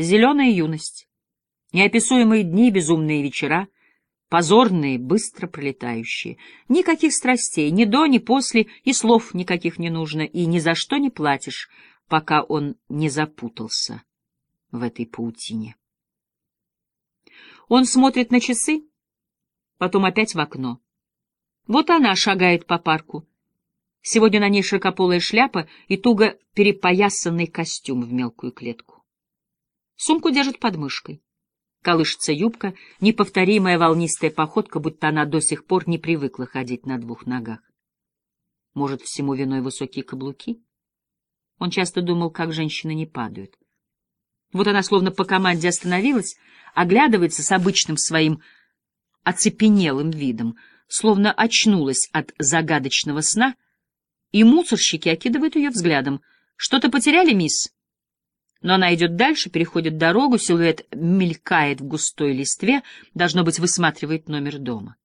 Зеленая юность, неописуемые дни, безумные вечера, позорные, быстро пролетающие. Никаких страстей, ни до, ни после, и слов никаких не нужно, и ни за что не платишь, пока он не запутался в этой паутине. Он смотрит на часы, потом опять в окно. Вот она шагает по парку. Сегодня на ней широкополая шляпа и туго перепоясанный костюм в мелкую клетку. Сумку держит под мышкой. Колышется юбка, неповторимая волнистая походка, будто она до сих пор не привыкла ходить на двух ногах. Может, всему виной высокие каблуки? Он часто думал, как женщины не падают. Вот она словно по команде остановилась, оглядывается с обычным своим оцепенелым видом, словно очнулась от загадочного сна, и мусорщики окидывают ее взглядом. «Что-то потеряли, мисс?» Но она идет дальше, переходит дорогу, силуэт мелькает в густой листве, должно быть, высматривает номер дома.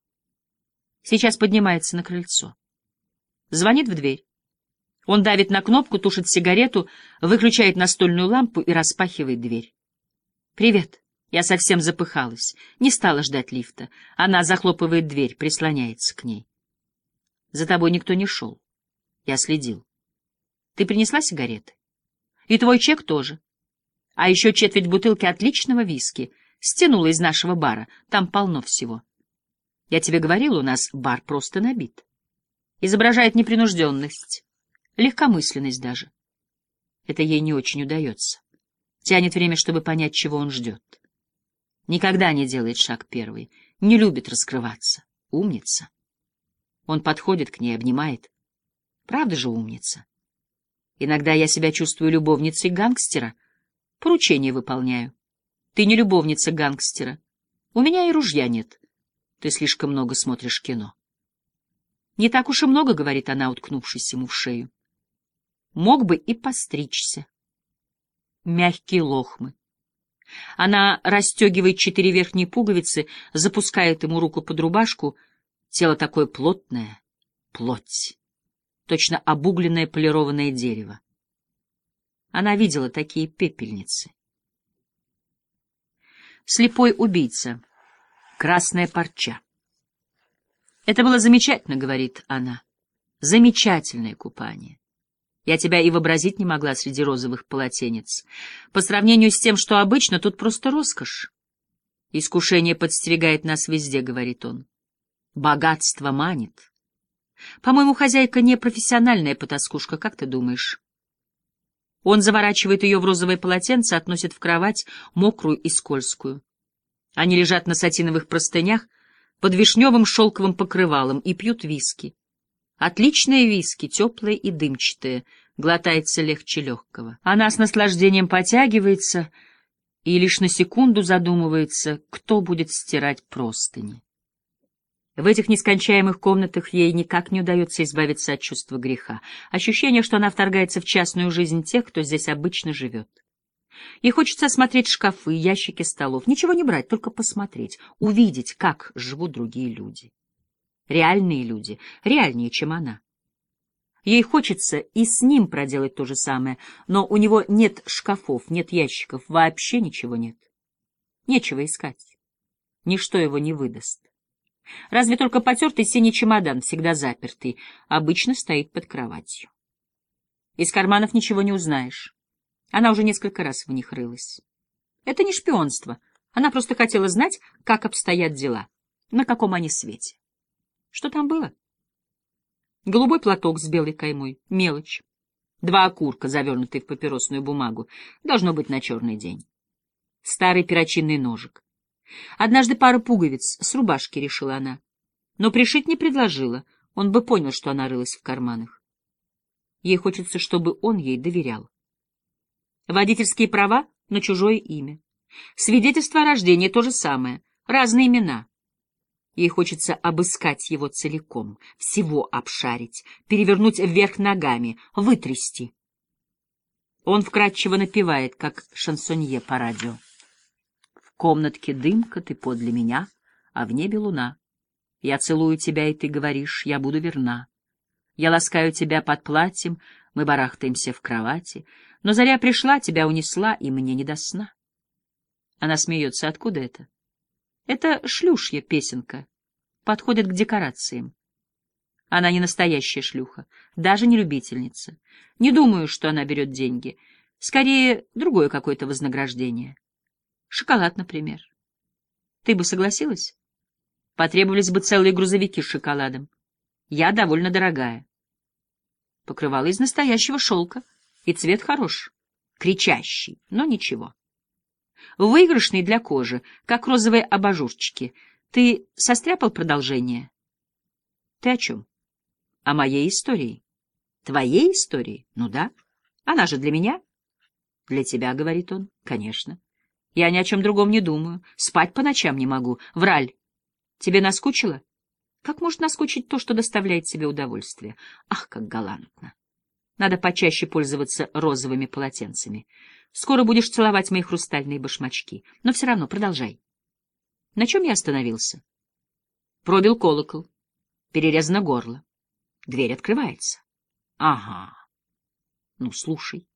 Сейчас поднимается на крыльцо. Звонит в дверь. Он давит на кнопку, тушит сигарету, выключает настольную лампу и распахивает дверь. «Привет». Я совсем запыхалась, не стала ждать лифта. Она захлопывает дверь, прислоняется к ней. За тобой никто не шел. Я следил. Ты принесла сигареты? И твой чек тоже. А еще четверть бутылки отличного виски. Стянула из нашего бара. Там полно всего. Я тебе говорил, у нас бар просто набит. Изображает непринужденность, легкомысленность даже. Это ей не очень удается. Тянет время, чтобы понять, чего он ждет. Никогда не делает шаг первый, не любит раскрываться. Умница. Он подходит к ней, обнимает. Правда же умница? Иногда я себя чувствую любовницей гангстера. Поручение выполняю. Ты не любовница гангстера. У меня и ружья нет. Ты слишком много смотришь кино. Не так уж и много, — говорит она, уткнувшись ему в шею. Мог бы и постричься. Мягкие лохмы. Она расстегивает четыре верхние пуговицы, запускает ему руку под рубашку. Тело такое плотное, плоть, точно обугленное полированное дерево. Она видела такие пепельницы. Слепой убийца. Красная парча. Это было замечательно, говорит она. Замечательное купание. Я тебя и вообразить не могла среди розовых полотенец. По сравнению с тем, что обычно, тут просто роскошь. Искушение подстерегает нас везде, — говорит он. Богатство манит. По-моему, хозяйка не профессиональная потаскушка, как ты думаешь? Он заворачивает ее в розовое полотенце, относит в кровать, мокрую и скользкую. Они лежат на сатиновых простынях, под вишневым шелковым покрывалом и пьют виски. Отличные виски, теплые и дымчатые, глотается легче легкого. Она с наслаждением потягивается и лишь на секунду задумывается, кто будет стирать простыни. В этих нескончаемых комнатах ей никак не удается избавиться от чувства греха, ощущение, что она вторгается в частную жизнь тех, кто здесь обычно живет. Ей хочется осмотреть шкафы, ящики столов, ничего не брать, только посмотреть, увидеть, как живут другие люди. Реальные люди, реальнее, чем она. Ей хочется и с ним проделать то же самое, но у него нет шкафов, нет ящиков, вообще ничего нет. Нечего искать. Ничто его не выдаст. Разве только потертый синий чемодан, всегда запертый, обычно стоит под кроватью. Из карманов ничего не узнаешь. Она уже несколько раз в них рылась. Это не шпионство. Она просто хотела знать, как обстоят дела, на каком они свете. Что там было? Голубой платок с белой каймой, мелочь. Два окурка, завернутые в папиросную бумагу, должно быть на черный день. Старый перочинный ножик. Однажды пара пуговиц с рубашки, решила она. Но пришить не предложила, он бы понял, что она рылась в карманах. Ей хочется, чтобы он ей доверял. Водительские права на чужое имя. Свидетельство о рождении — то же самое. Разные имена. Ей хочется обыскать его целиком, всего обшарить, перевернуть вверх ногами, вытрясти. Он вкрадчиво напевает, как шансонье по радио. Комнатке дымка, ты подле меня, а в небе луна. Я целую тебя, и ты говоришь, я буду верна. Я ласкаю тебя под платьем, мы барахтаемся в кровати, но заря пришла, тебя унесла, и мне не до сна. Она смеется. Откуда это? Это шлюшья песенка. Подходит к декорациям. Она не настоящая шлюха, даже не любительница. Не думаю, что она берет деньги. Скорее, другое какое-то вознаграждение. Шоколад, например. Ты бы согласилась? Потребовались бы целые грузовики с шоколадом. Я довольно дорогая. Покрывало из настоящего шелка, и цвет хорош. Кричащий, но ничего. Выигрышный для кожи, как розовые абажурчики. Ты состряпал продолжение? Ты о чем? О моей истории. Твоей истории? Ну да. Она же для меня. Для тебя, говорит он. Конечно. Я ни о чем другом не думаю. Спать по ночам не могу. Враль, тебе наскучило? Как может наскучить то, что доставляет тебе удовольствие? Ах, как галантно! Надо почаще пользоваться розовыми полотенцами. Скоро будешь целовать мои хрустальные башмачки. Но все равно продолжай. На чем я остановился? Пробил колокол. Перерезано горло. Дверь открывается. Ага. Ну, слушай.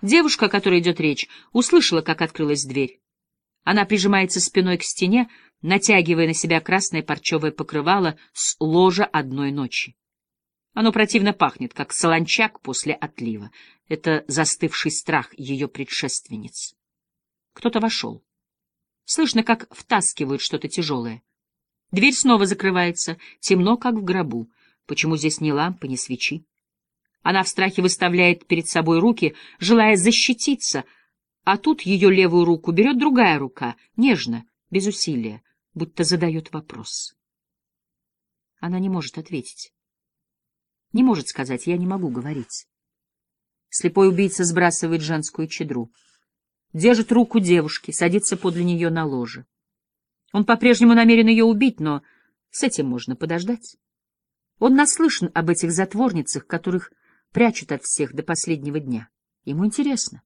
Девушка, о которой идет речь, услышала, как открылась дверь. Она прижимается спиной к стене, натягивая на себя красное парчевое покрывало с ложа одной ночи. Оно противно пахнет, как солончак после отлива. Это застывший страх ее предшественниц. Кто-то вошел. Слышно, как втаскивают что-то тяжелое. Дверь снова закрывается, темно, как в гробу. Почему здесь ни лампы, ни свечи? Она в страхе выставляет перед собой руки, желая защититься, а тут ее левую руку берет другая рука, нежно, без усилия, будто задает вопрос. Она не может ответить. Не может сказать «я не могу говорить». Слепой убийца сбрасывает женскую чедру. Держит руку девушки, садится подле нее на ложе. Он по-прежнему намерен ее убить, но с этим можно подождать. Он наслышан об этих затворницах, которых прячут от всех до последнего дня. Ему интересно.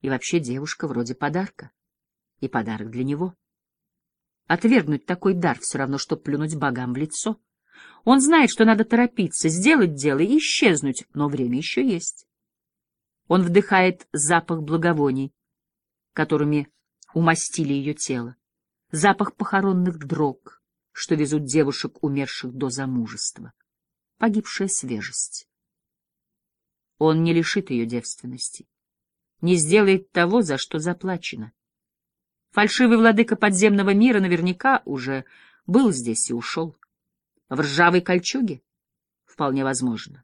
И вообще девушка вроде подарка. И подарок для него. Отвергнуть такой дар все равно, что плюнуть богам в лицо. Он знает, что надо торопиться, сделать дело и исчезнуть, но время еще есть. Он вдыхает запах благовоний, которыми умастили ее тело, запах похоронных дрог, что везут девушек, умерших до замужества, погибшая свежесть. Он не лишит ее девственности, не сделает того, за что заплачено. Фальшивый владыка подземного мира наверняка уже был здесь и ушел. В ржавой кольчуге? Вполне возможно.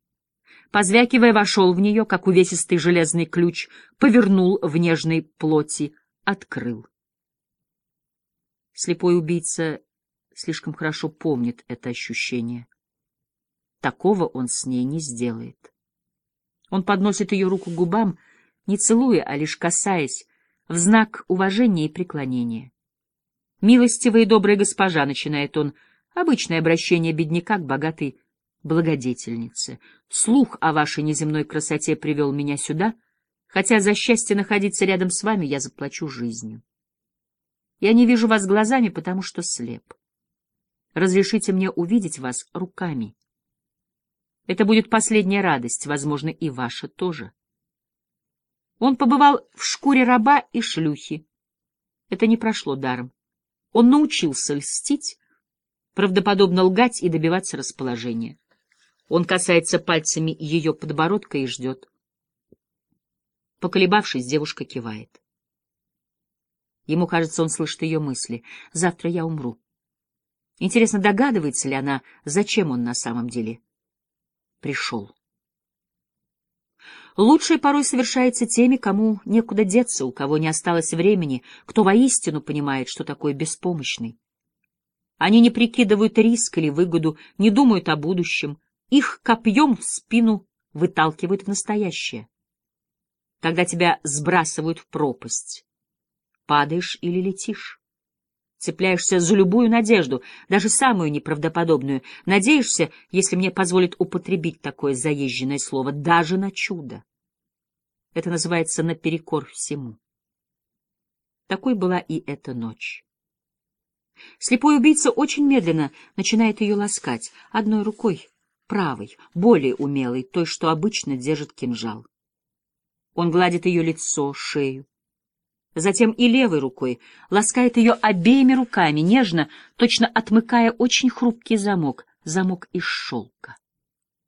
Позвякивая, вошел в нее, как увесистый железный ключ, повернул в нежной плоти, открыл. Слепой убийца слишком хорошо помнит это ощущение. Такого он с ней не сделает. Он подносит ее руку к губам, не целуя, а лишь касаясь, в знак уважения и преклонения. «Милостивая и добрая госпожа», — начинает он, — обычное обращение бедняка к богатой благодетельнице. «Слух о вашей неземной красоте привел меня сюда, хотя за счастье находиться рядом с вами я заплачу жизнью. Я не вижу вас глазами, потому что слеп. Разрешите мне увидеть вас руками. Это будет последняя радость, возможно, и ваша тоже». Он побывал в шкуре раба и шлюхи. Это не прошло даром. Он научился льстить, правдоподобно лгать и добиваться расположения. Он касается пальцами ее подбородка и ждет. Поколебавшись, девушка кивает. Ему кажется, он слышит ее мысли. «Завтра я умру». Интересно, догадывается ли она, зачем он на самом деле пришел? Лучшее порой совершается теми, кому некуда деться, у кого не осталось времени, кто воистину понимает, что такое беспомощный. Они не прикидывают риск или выгоду, не думают о будущем, их копьем в спину выталкивают в настоящее. Когда тебя сбрасывают в пропасть, падаешь или летишь. Цепляешься за любую надежду, даже самую неправдоподобную. Надеешься, если мне позволит употребить такое заезженное слово, даже на чудо. Это называется наперекор всему. Такой была и эта ночь. Слепой убийца очень медленно начинает ее ласкать, одной рукой, правой, более умелой, той, что обычно держит кинжал. Он гладит ее лицо, шею, затем и левой рукой, ласкает ее обеими руками, нежно, точно отмыкая очень хрупкий замок, замок из шелка.